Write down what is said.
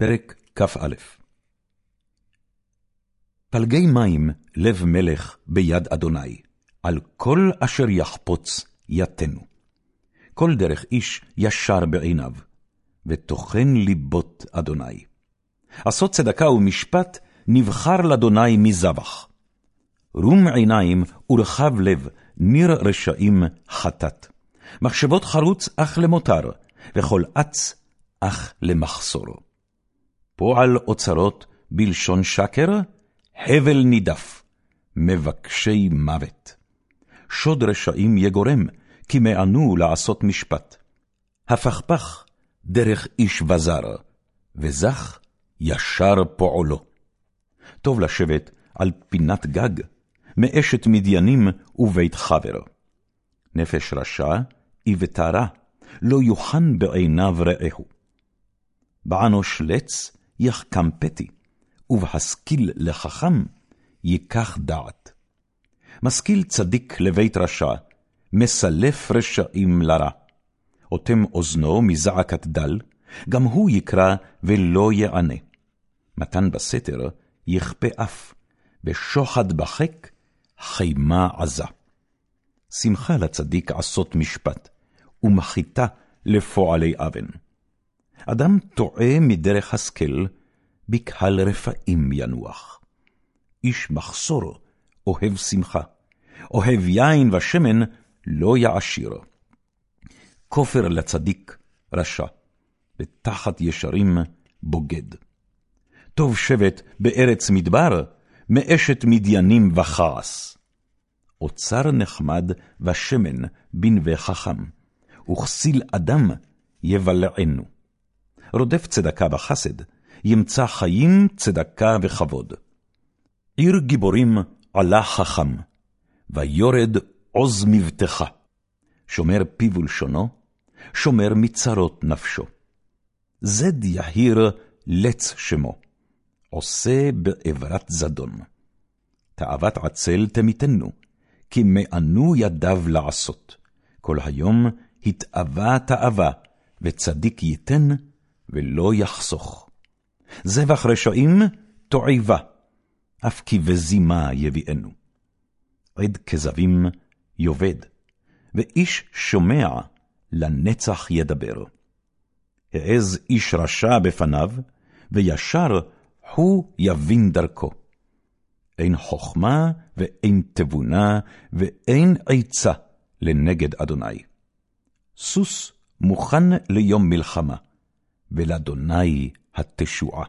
פרק כ"א פלגי מים לב מלך ביד אדוני, על כל אשר יחפוץ יתנו. כל דרך איש ישר בעיניו, וטוחן ליבות אדוני. עשות צדקה ומשפט נבחר לאדוני מזבח. רום עיניים ורחב לב, ניר רשעים חטאת. מחשבות חרוץ אך למותר, וכל אץ אך למחסור. פועל אוצרות בלשון שקר, הבל נידף, מבקשי מוות. שוד רשעים יגורם, כי מענו לעשות משפט. הפכפך דרך איש וזר, וזך ישר פועלו. טוב לשבת על פינת גג, מאשת מדיינים ובית חבר. נפש רשע ותרה, לא יוחן בעיניו רעהו. בענוש לץ יחכם פתי, ובהשכיל לחכם ייקח דעת. משכיל צדיק לבית רשע, מסלף רשעים לרע. אוטם אוזנו מזעקת דל, גם הוא יקרא ולא יענה. מתן בסתר יכפה אף, ושוחד בחק חימה עזה. שמחה לצדיק עשות משפט, ומחיתה לפועלי אבן. אדם טועה מדרך השכל, בקהל רפאים ינוח. איש מחסור אוהב שמחה, אוהב יין ושמן לא יעשיר. כופר לצדיק רשע, ותחת ישרים בוגד. טוב שבט בארץ מדבר, מאשת מדיינים וכעס. אוצר נחמד ושמן בנווה חכם, וכסיל אדם יבלענו. רודף צדקה בחסד, ימצא חיים, צדקה וכבוד. עיר גיבורים עלה חכם, ויורד עוז מבטחה. שומר פיו ולשונו, שומר מצרות נפשו. זד יהיר לץ שמו, עושה בעברת זדון. תאוות עצל תמיתנו, כי מענו ידיו לעשות. כל היום התאווה תאווה, וצדיק ייתן, ולא יחסוך. זבח רשעים תועבה, אף כי בזימה יביאנו. עד כזבים יאבד, ואיש שומע לנצח ידבר. העז איש רשע בפניו, וישר הוא יבין דרכו. אין חכמה ואין תבונה, ואין עצה לנגד אדוני. סוס מוכן ליום מלחמה, ולאדוני התשועה.